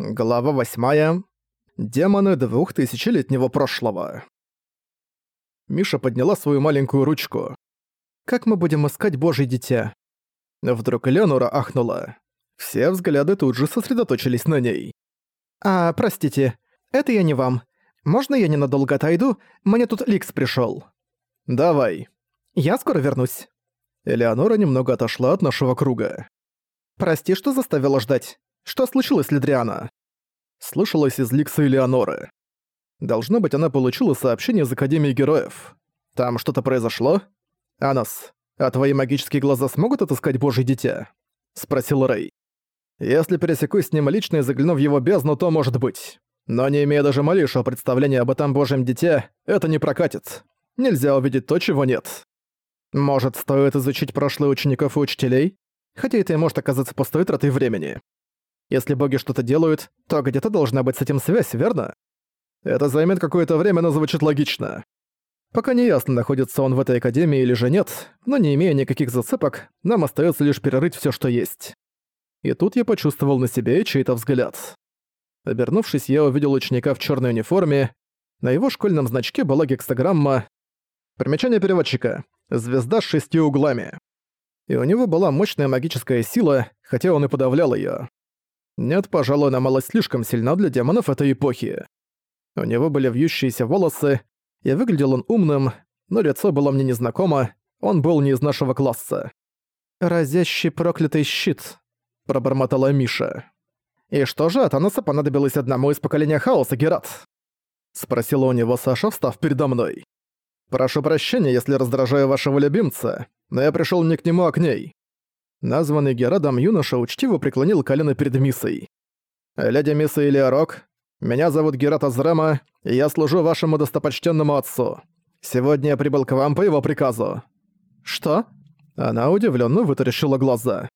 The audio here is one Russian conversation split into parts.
Глава 8. Демоны двухтысячелетнего прошлого. Миша подняла свою маленькую ручку. «Как мы будем искать Божье дитя?» Вдруг Леонора ахнула. Все взгляды тут же сосредоточились на ней. «А, простите, это я не вам. Можно я ненадолго отойду? Мне тут Ликс пришёл». «Давай. Я скоро вернусь». Элеонора немного отошла от нашего круга. «Прости, что заставила ждать. Что случилось, Лидриана?» Слышалось из Ликса Элеоноры. Должно быть, она получила сообщение из Академии Героев. Там что-то произошло? Анас, а твои магические глаза смогут отыскать Божье Дитя? Спросил Рэй. Если пересекусь с ним лично и загляну в его бездну, то может быть. Но не имея даже малейшего представления об этом Божьем Дитя, это не прокатит. Нельзя увидеть то, чего нет. Может, стоит изучить прошлые учеников и учителей? Хотя это и может оказаться пустой тратой времени. Если боги что-то делают, то где-то должна быть с этим связь, верно? Это займет какое-то время, но звучит логично. Пока не ясно, находится он в этой академии или же нет, но не имея никаких зацепок, нам остается лишь перерыть все, что есть. И тут я почувствовал на себе чей-то взгляд. Обернувшись, я увидел ученика в черной униформе. На его школьном значке была гексограмма. Примечание переводчика. Звезда с шестью углами. И у него была мощная магическая сила, хотя он и подавлял ее. Нет, пожалуй, она малость слишком сильна для демонов этой эпохи. У него были вьющиеся волосы, и выглядел он умным, но лицо было мне незнакомо, он был не из нашего класса. «Разящий проклятый щит», — пробормотала Миша. «И что же от Аноса понадобилось одному из поколения хаоса, Герат?» — спросила у него Саша, встав передо мной. «Прошу прощения, если раздражаю вашего любимца, но я пришел не к нему, а к ней. Названный Герадом юноша учтиво преклонил колено перед Миссой. «Леди Мисса Илиарок, меня зовут Герат Азрама, и я служу вашему достопочтенному отцу. Сегодня я прибыл к вам по его приказу». «Что?» Она удивленно вытаращила глаза.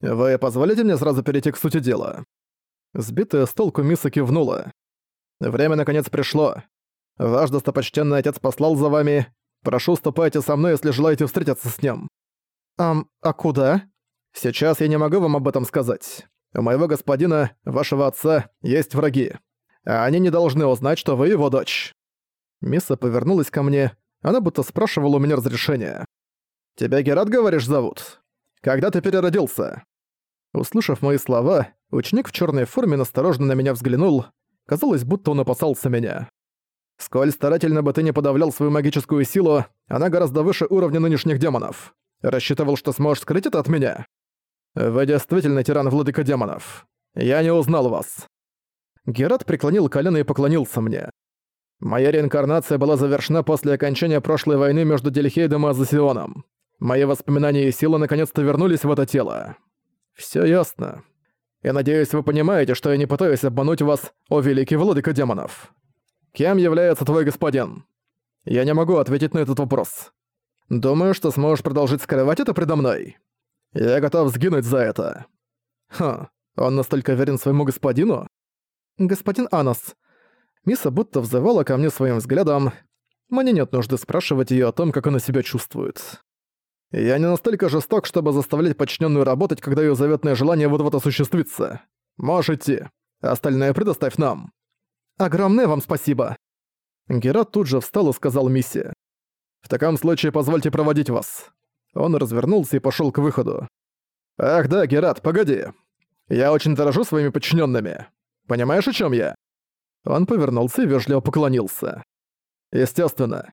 «Вы позволите мне сразу перейти к сути дела?» Сбитая с толку Миса кивнула. «Время наконец пришло. Ваш достопочтенный отец послал за вами. Прошу, ступайте со мной, если желаете встретиться с ним». «Ам, а куда?» «Сейчас я не могу вам об этом сказать. У моего господина, вашего отца, есть враги. А они не должны узнать, что вы его дочь». Мисса повернулась ко мне, она будто спрашивала у меня разрешения. «Тебя Герат, говоришь, зовут? Когда ты переродился?» Услышав мои слова, ученик в черной форме настороженно на меня взглянул. Казалось, будто он опасался меня. «Сколь старательно бы ты не подавлял свою магическую силу, она гораздо выше уровня нынешних демонов. Рассчитывал, что сможешь скрыть это от меня? Вы действительно тиран владыка демонов. Я не узнал вас. Герат преклонил колено и поклонился мне. Моя реинкарнация была завершена после окончания прошлой войны между Дельхейдом и Азосионом. Мои воспоминания и силы наконец-то вернулись в это тело. Всё ясно. Я надеюсь, вы понимаете, что я не пытаюсь обмануть вас, о великий владыка демонов. Кем является твой господин? Я не могу ответить на этот вопрос. Думаю, что сможешь продолжить скрывать это предо мной. Я готов сгинуть за это. Ха, он настолько верен своему господину? Господин Анос. Миса будто взывала ко мне своим взглядом. Мне нет нужды спрашивать её о том, как она себя чувствует. Я не настолько жесток, чтобы заставлять подчиненную работать, когда её заветное желание вот-вот осуществится. Можешь идти. Остальное предоставь нам. Огромное вам спасибо. Герат тут же встал и сказал Миссе. В таком случае позвольте проводить вас». Он развернулся и пошёл к выходу. «Ах да, Герат, погоди. Я очень дорожу своими подчинёнными. Понимаешь, о чём я?» Он повернулся и вежливо поклонился. «Естественно.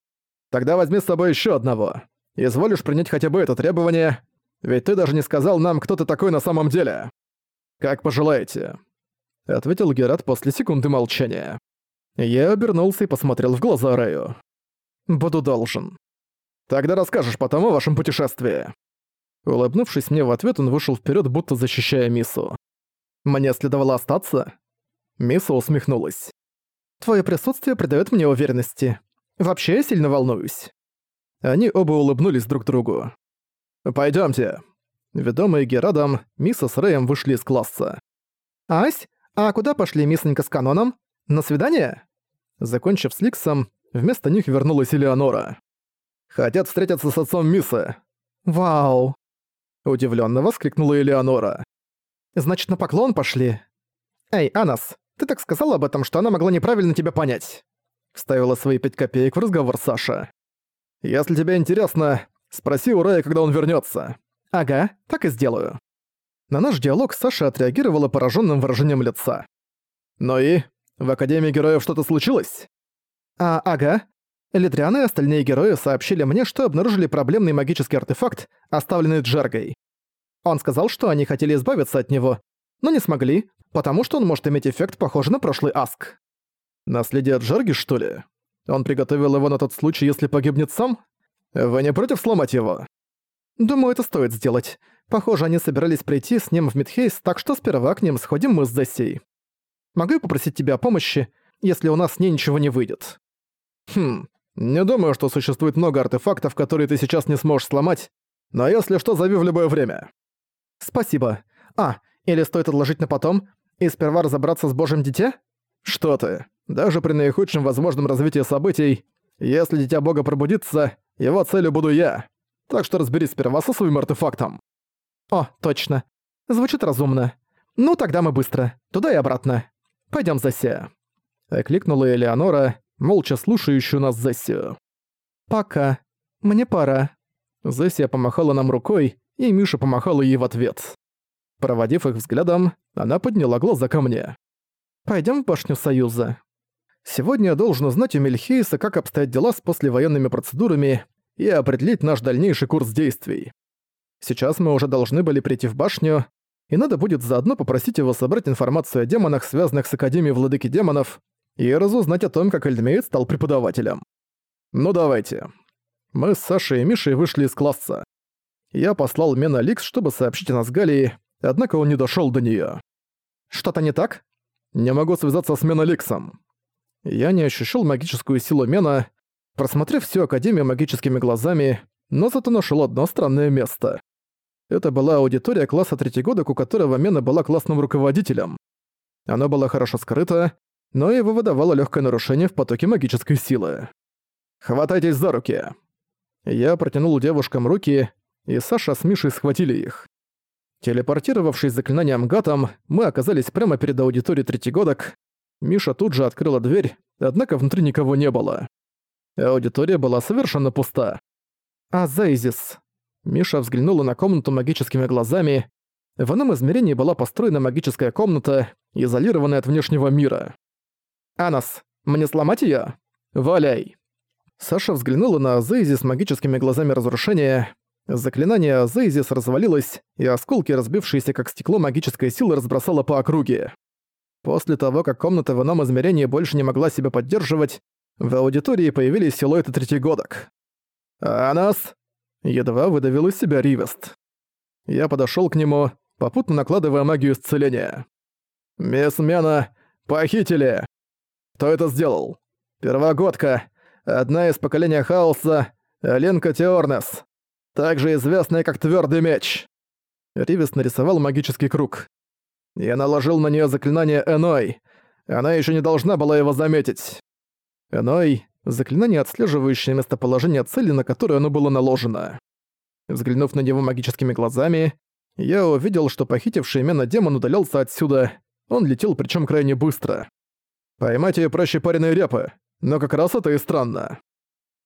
Тогда возьми с собой ещё одного. Изволишь принять хотя бы это требование, ведь ты даже не сказал нам, кто ты такой на самом деле. Как пожелаете», — ответил Герат после секунды молчания. Я обернулся и посмотрел в глаза Рэю. Буду должен. Тогда расскажешь потом о вашем путешествии. Улыбнувшись мне в ответ, он вышел вперед, будто защищая Мису. Мне следовало остаться? Миса усмехнулась. Твое присутствие придает мне уверенности. Вообще я сильно волнуюсь. Они оба улыбнулись друг другу. Пойдемте. Ведомые Герадом, Миса с Рэем вышли из класса. «Ась, а куда пошли миссонька с каноном? На свидание?» Закончив с Ликсом, Вместо них вернулась Элеонора. «Хотят встретиться с отцом Мисы». «Вау!» Удивленно воскликнула Элеонора. «Значит, на поклон пошли?» «Эй, Анас, ты так сказал об этом, что она могла неправильно тебя понять». Вставила свои пять копеек в разговор Саша. «Если тебе интересно, спроси у Рэя, когда он вернется. «Ага, так и сделаю». На наш диалог Саша отреагировала пораженным выражением лица. «Ну и? В Академии Героев что-то случилось?» «А, ага. Литриан и остальные герои сообщили мне, что обнаружили проблемный магический артефакт, оставленный Джергой. Он сказал, что они хотели избавиться от него, но не смогли, потому что он может иметь эффект, похожий на прошлый Аск. Наследие Джерги, что ли? Он приготовил его на тот случай, если погибнет сам? Вы не против сломать его? Думаю, это стоит сделать. Похоже, они собирались прийти с ним в Мидхейс, так что сперва к ним сходим мы с Зессией. Могу я попросить тебя о помощи, если у нас с ней ничего не выйдет? Хм, не думаю, что существует много артефактов, которые ты сейчас не сможешь сломать, но если что, зови в любое время. Спасибо. А, или стоит отложить на потом и сперва разобраться с Божьим Дитя? Что ты? Даже при наихудшем возможном развитии событий, если Дитя Бога пробудится, его целью буду я. Так что разберись сперва со своим артефактом. О, точно. Звучит разумно. Ну тогда мы быстро. Туда и обратно. Пойдем, Зессия. Окликнула Элеонора, молча слушающую нас Зессию. Пока. Мне пора. Зессия помахала нам рукой, и Миша помахала ей в ответ. Проводив их взглядом, она подняла глаза ко мне. Пойдем в башню Союза. Сегодня я должен узнать у Мельхейса, как обстоят дела с послевоенными процедурами и определить наш дальнейший курс действий. Сейчас мы уже должны были прийти в башню, и надо будет заодно попросить его собрать информацию о демонах, связанных с Академией Владыки Демонов, и разузнать о том, как Эльдмейт стал преподавателем. Ну давайте. Мы с Сашей и Мишей вышли из класса. Я послал Мена Ликс, чтобы сообщить о нас Галии, однако он не дошёл до неё. Что-то не так? Не могу связаться с Мена Ликсом. Я не ощущал магическую силу Мена, просмотрев всю Академию магическими глазами, но зато нашел одно странное место. Это была аудитория класса третьегодок, у которого Мена была классным руководителем. Оно было хорошо скрыто, но его выдавало легкое нарушение в потоке магической силы. «Хватайтесь за руки!» Я протянул девушкам руки, и Саша с Мишей схватили их. Телепортировавшись заклинанием Гатом, мы оказались прямо перед аудиторией третьегодок. Миша тут же открыла дверь, однако внутри никого не было. Аудитория была совершенно пуста. «А Зейзис?» Миша взглянула на комнату магическими глазами. В ином измерении была построена магическая комната, изолированная от внешнего мира. «Анас, мне сломать её? Валяй!» Саша взглянула на Зейзи с магическими глазами разрушения. Заклинание Зейзис развалилось, и осколки, разбившиеся как стекло магической силы, разбросало по округе. После того, как комната в ином измерении больше не могла себя поддерживать, в аудитории появились силуэты третьегодок. «А нас?» Едва выдавил из себя Ривест. Я подошёл к нему, попутно накладывая магию исцеления. «Мисс Мена, похитили!» «Кто это сделал?» «Первогодка, одна из поколения Хаоса, Ленка Теорнес, также известная как Твёрдый Меч». Ривес нарисовал магический круг. Я наложил на неё заклинание Эной. Она ещё не должна была его заметить. Эной — заклинание, отслеживающее местоположение цели, на которую оно было наложено. Взглянув на него магическими глазами, я увидел, что похитивший меня демон удалялся отсюда. Он летел причем крайне быстро. Поймать ее проще пареной репы, но как раз это и странно.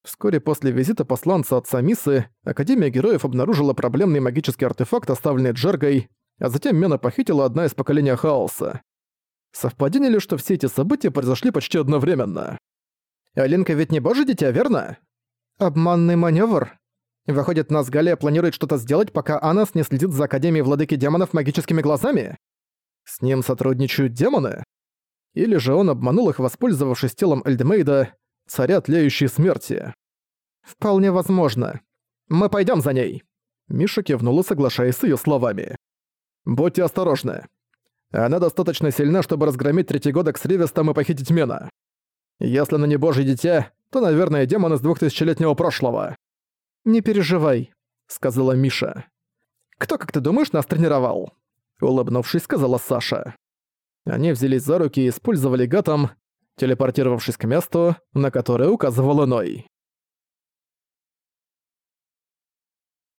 Вскоре после визита посланца отца Мисы, Академия Героев обнаружила проблемный магический артефакт, оставленный Джергой, а затем Мена похитила одна из поколения Хаоса. Совпадение ли, что все эти события произошли почти одновременно? Алинка ведь не божье дитя, верно? Обманный маневр. Выходит, нас Галия планирует что-то сделать, пока Анас не следит за Академией Владыки Демонов магическими глазами? С ним сотрудничают демоны? Или же он обманул их, воспользовавшись телом Эльдемейда, царя тлеющей смерти? Вполне возможно. Мы пойдем за ней. Миша кивнула, соглашаясь с ее словами. «Будьте осторожны. Она достаточно сильна, чтобы разгромить третьегодок с Ривестом и похитить Мена. Если она не божье дитя, то, наверное, демон из двухтысячелетнего прошлого. «Не переживай», — сказала Миша. «Кто, как ты думаешь, нас тренировал?» Улыбнувшись, сказала Саша. Они взялись за руки и использовали гатом, телепортировавшись к месту, на которое указывал Иной.